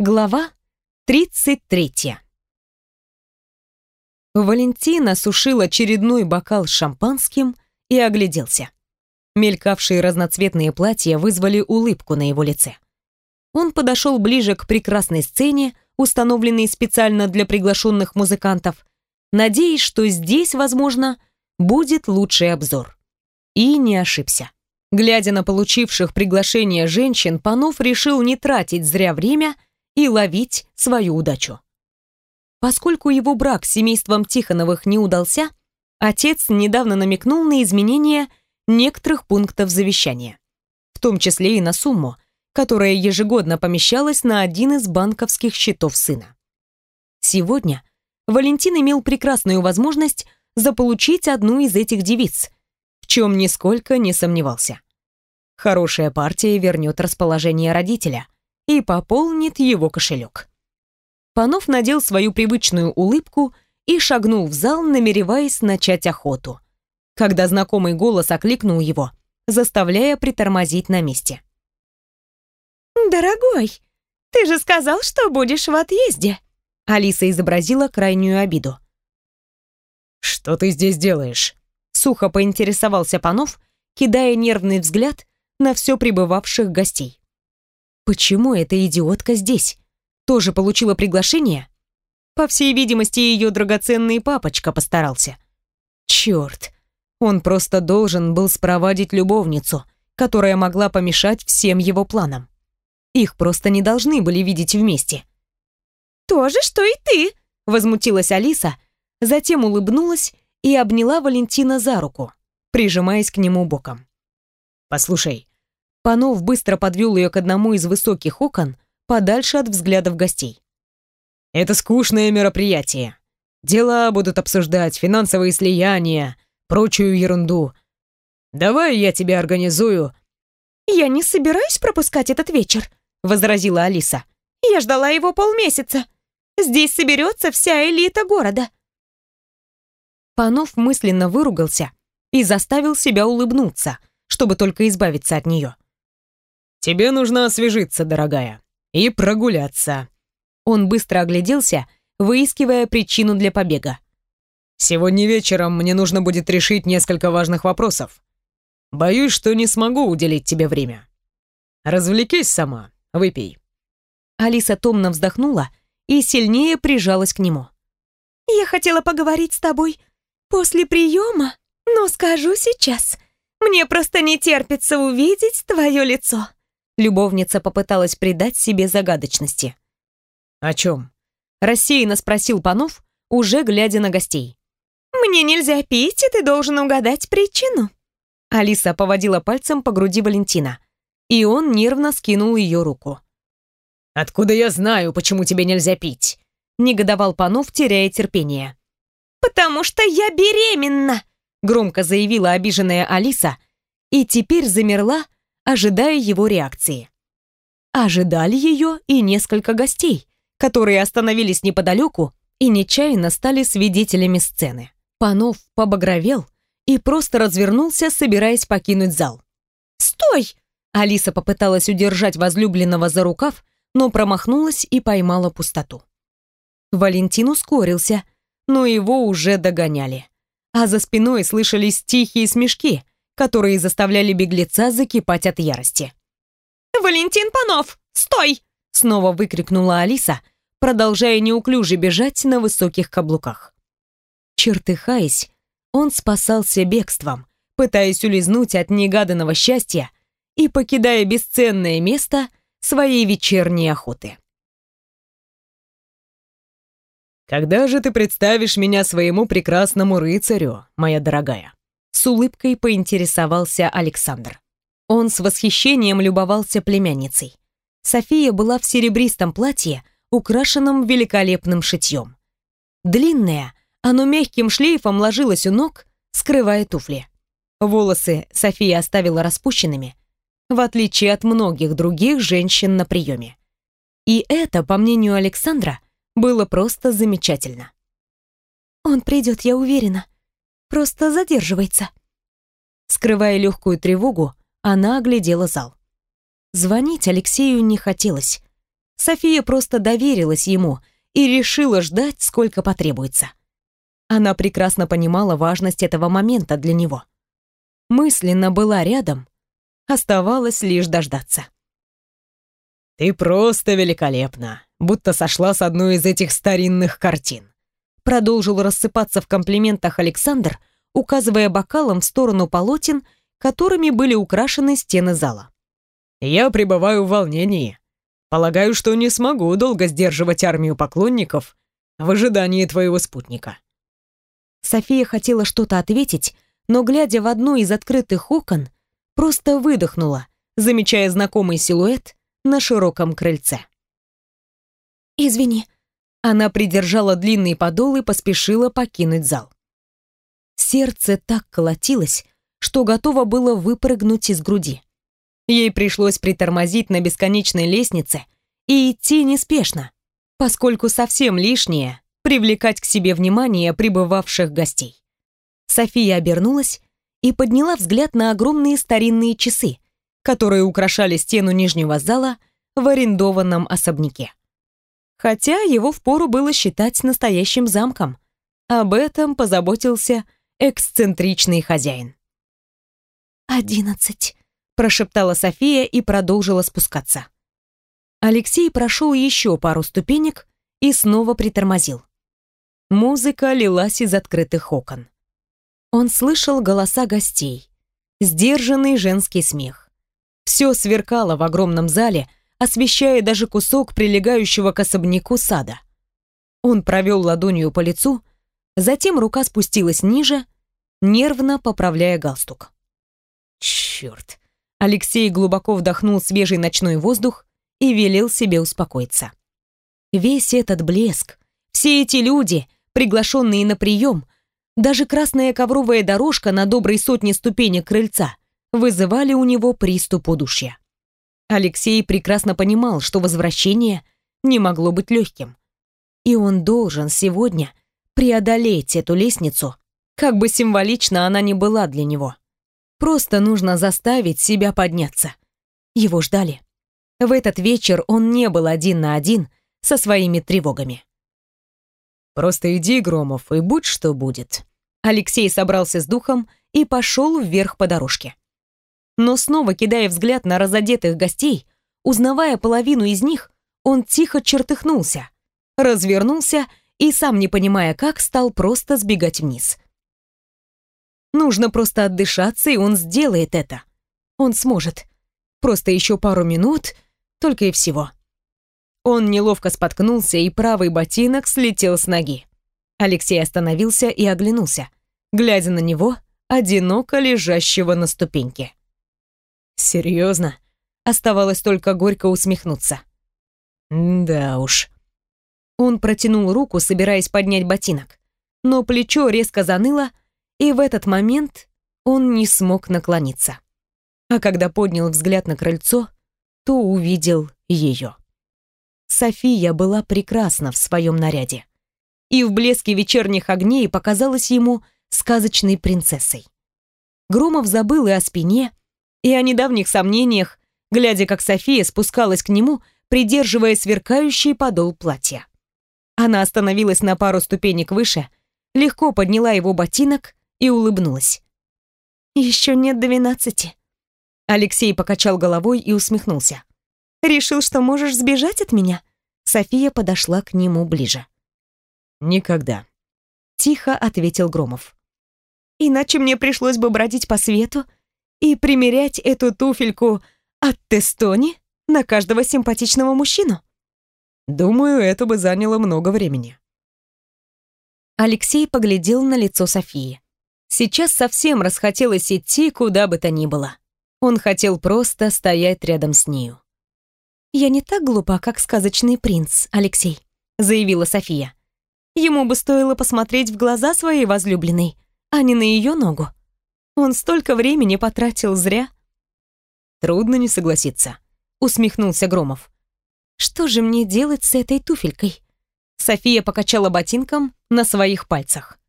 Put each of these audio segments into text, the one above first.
Глава 33 Валентина сушил очередной бокал с шампанским и огляделся. Мелькавшие разноцветные платья вызвали улыбку на его лице. Он подошел ближе к прекрасной сцене, установленной специально для приглашенных музыкантов, надеясь, что здесь, возможно, будет лучший обзор. И не ошибся. Глядя на получивших приглашение женщин, Панов решил не тратить зря время и ловить свою удачу. Поскольку его брак с семейством Тихоновых не удался, отец недавно намекнул на изменение некоторых пунктов завещания, в том числе и на сумму, которая ежегодно помещалась на один из банковских счетов сына. Сегодня Валентин имел прекрасную возможность заполучить одну из этих девиц, в чем нисколько не сомневался. Хорошая партия вернет расположение родителя и пополнит его кошелек. Панов надел свою привычную улыбку и шагнул в зал, намереваясь начать охоту, когда знакомый голос окликнул его, заставляя притормозить на месте. «Дорогой, ты же сказал, что будешь в отъезде!» Алиса изобразила крайнюю обиду. «Что ты здесь делаешь?» Сухо поинтересовался Панов, кидая нервный взгляд на все прибывавших гостей. Почему эта идиотка здесь? Тоже получила приглашение? По всей видимости, ее драгоценный папочка постарался. Черт, он просто должен был спровадить любовницу, которая могла помешать всем его планам. Их просто не должны были видеть вместе. «То же, что и ты!» — возмутилась Алиса, затем улыбнулась и обняла Валентина за руку, прижимаясь к нему боком. «Послушай». Панов быстро подвел ее к одному из высоких окон, подальше от взглядов гостей. «Это скучное мероприятие. Дела будут обсуждать, финансовые слияния, прочую ерунду. Давай я тебе организую...» «Я не собираюсь пропускать этот вечер», — возразила Алиса. «Я ждала его полмесяца. Здесь соберется вся элита города». Панов мысленно выругался и заставил себя улыбнуться, чтобы только избавиться от нее. «Тебе нужно освежиться, дорогая, и прогуляться». Он быстро огляделся, выискивая причину для побега. «Сегодня вечером мне нужно будет решить несколько важных вопросов. Боюсь, что не смогу уделить тебе время. Развлекись сама, выпей». Алиса томно вздохнула и сильнее прижалась к нему. «Я хотела поговорить с тобой после приема, но скажу сейчас. Мне просто не терпится увидеть твое лицо». Любовница попыталась придать себе загадочности. «О чем?» – рассеянно спросил Панов, уже глядя на гостей. «Мне нельзя пить, и ты должен угадать причину». Алиса поводила пальцем по груди Валентина, и он нервно скинул ее руку. «Откуда я знаю, почему тебе нельзя пить?» – негодовал Панов, теряя терпение. «Потому что я беременна!» – громко заявила обиженная Алиса, и теперь замерла, ожидая его реакции. Ожидали ее и несколько гостей, которые остановились неподалеку и нечаянно стали свидетелями сцены. Панов побагровел и просто развернулся, собираясь покинуть зал. «Стой!» Алиса попыталась удержать возлюбленного за рукав, но промахнулась и поймала пустоту. Валентин ускорился, но его уже догоняли. А за спиной слышались тихие смешки, которые заставляли беглеца закипать от ярости. «Валентин Панов, стой!» снова выкрикнула Алиса, продолжая неуклюже бежать на высоких каблуках. Чертыхаясь, он спасался бегством, пытаясь улизнуть от негаданного счастья и покидая бесценное место своей вечерней охоты. «Когда же ты представишь меня своему прекрасному рыцарю, моя дорогая?» С улыбкой поинтересовался Александр. Он с восхищением любовался племянницей. София была в серебристом платье, украшенном великолепным шитьем. Длинное, оно мягким шлейфом ложилось у ног, скрывая туфли. Волосы София оставила распущенными, в отличие от многих других женщин на приеме. И это, по мнению Александра, было просто замечательно. «Он придет, я уверена», Просто задерживается». Скрывая легкую тревогу, она оглядела зал. Звонить Алексею не хотелось. София просто доверилась ему и решила ждать, сколько потребуется. Она прекрасно понимала важность этого момента для него. Мысленно была рядом, оставалось лишь дождаться. «Ты просто великолепна, будто сошла с одной из этих старинных картин», продолжил рассыпаться в комплиментах Александр, указывая бокалом в сторону полотен, которыми были украшены стены зала. «Я пребываю в волнении. Полагаю, что не смогу долго сдерживать армию поклонников в ожидании твоего спутника». София хотела что-то ответить, но, глядя в одно из открытых окон, просто выдохнула, замечая знакомый силуэт на широком крыльце. «Извини». Она придержала длинный подол и поспешила покинуть зал. Сердце так колотилось, что готово было выпрыгнуть из груди. Ей пришлось притормозить на бесконечной лестнице и идти неспешно, поскольку совсем лишнее привлекать к себе внимание прибывавших гостей. София обернулась и подняла взгляд на огромные старинные часы, которые украшали стену нижнего зала в арендованном особняке. Хотя его впору было считать настоящим замком. Об этом позаботился эксцентричный хозяин. «Одиннадцать», — прошептала София и продолжила спускаться. Алексей прошел еще пару ступенек и снова притормозил. Музыка лилась из открытых окон. Он слышал голоса гостей, сдержанный женский смех. Все сверкало в огромном зале, освещая даже кусок прилегающего к особняку сада. Он провел ладонью по лицу, затем рука спустилась ниже, нервно поправляя галстук. Черт! Алексей глубоко вдохнул свежий ночной воздух и велел себе успокоиться. Весь этот блеск, все эти люди — приглашенные на прием, даже красная ковровая дорожка на доброй сотне ступенек крыльца вызывали у него приступ удушья. Алексей прекрасно понимал, что возвращение не могло быть легким. И он должен сегодня преодолеть эту лестницу, как бы символично она ни была для него. Просто нужно заставить себя подняться. Его ждали. В этот вечер он не был один на один со своими тревогами. Просто иди, Громов, и будь что будет». Алексей собрался с духом и пошел вверх по дорожке. Но снова, кидая взгляд на разодетых гостей, узнавая половину из них, он тихо чертыхнулся, развернулся и, сам не понимая как, стал просто сбегать вниз. Нужно просто отдышаться, и он сделает это. Он сможет. Просто еще пару минут, только и всего. Он неловко споткнулся, и правый ботинок слетел с ноги. Алексей остановился и оглянулся, глядя на него, одиноко лежащего на ступеньке. «Серьезно?» Оставалось только горько усмехнуться. «Да уж». Он протянул руку, собираясь поднять ботинок, но плечо резко заныло, и в этот момент он не смог наклониться. А когда поднял взгляд на крыльцо, то увидел ее. София была прекрасна в своем наряде. И в блеске вечерних огней показалась ему сказочной принцессой. Громов забыл и о спине, и о недавних сомнениях, глядя, как София спускалась к нему, придерживая сверкающий подол платья. Она остановилась на пару ступенек выше, легко подняла его ботинок и улыбнулась. «Еще нет двенадцати». Алексей покачал головой и усмехнулся. Решил, что можешь сбежать от меня?» София подошла к нему ближе. «Никогда», — тихо ответил Громов. «Иначе мне пришлось бы бродить по свету и примерять эту туфельку от Тестони на каждого симпатичного мужчину». «Думаю, это бы заняло много времени». Алексей поглядел на лицо Софии. Сейчас совсем расхотелось идти куда бы то ни было. Он хотел просто стоять рядом с нею. «Я не так глупа, как сказочный принц, Алексей», — заявила София. «Ему бы стоило посмотреть в глаза своей возлюбленной, а не на ее ногу. Он столько времени потратил зря». «Трудно не согласиться», — усмехнулся Громов. «Что же мне делать с этой туфелькой?» София покачала ботинком на своих пальцах.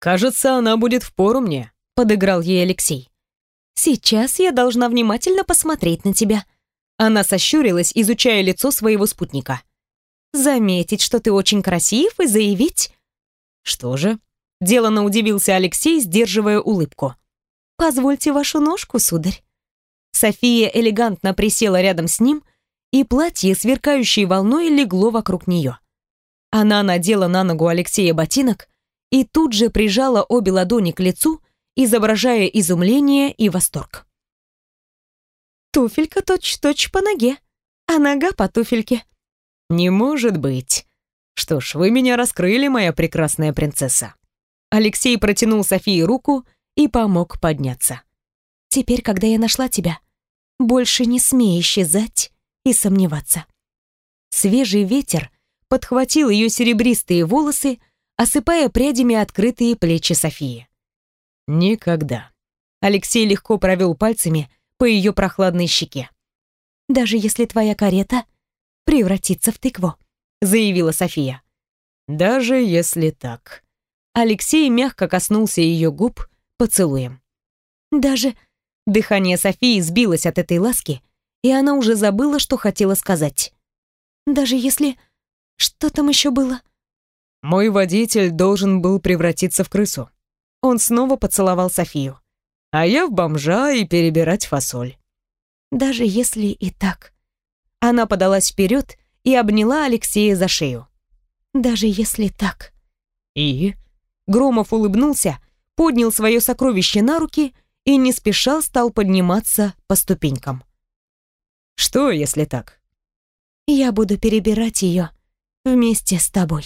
«Кажется, она будет в пору мне», — подыграл ей Алексей. «Сейчас я должна внимательно посмотреть на тебя», Она сощурилась, изучая лицо своего спутника. «Заметить, что ты очень красив, и заявить...» «Что же?» — делано удивился Алексей, сдерживая улыбку. «Позвольте вашу ножку, сударь». София элегантно присела рядом с ним, и платье, сверкающей волной, легло вокруг нее. Она надела на ногу Алексея ботинок и тут же прижала обе ладони к лицу, изображая изумление и восторг. «Туфелька точь-точь по ноге, а нога по туфельке». «Не может быть. Что ж, вы меня раскрыли, моя прекрасная принцесса». Алексей протянул Софии руку и помог подняться. «Теперь, когда я нашла тебя, больше не смей исчезать и сомневаться». Свежий ветер подхватил ее серебристые волосы, осыпая прядями открытые плечи Софии. «Никогда». Алексей легко провел пальцами по ее прохладной щеке. «Даже если твоя карета превратится в тыкву», заявила София. «Даже если так». Алексей мягко коснулся ее губ поцелуем. «Даже...» Дыхание Софии сбилось от этой ласки, и она уже забыла, что хотела сказать. «Даже если...» Что там еще было? Мой водитель должен был превратиться в крысу. Он снова поцеловал Софию. А я в бомжа и перебирать фасоль. Даже если и так. Она подалась вперед и обняла Алексея за шею. Даже если так. И? Громов улыбнулся, поднял свое сокровище на руки и не спеша стал подниматься по ступенькам. Что, если так? Я буду перебирать ее вместе с тобой.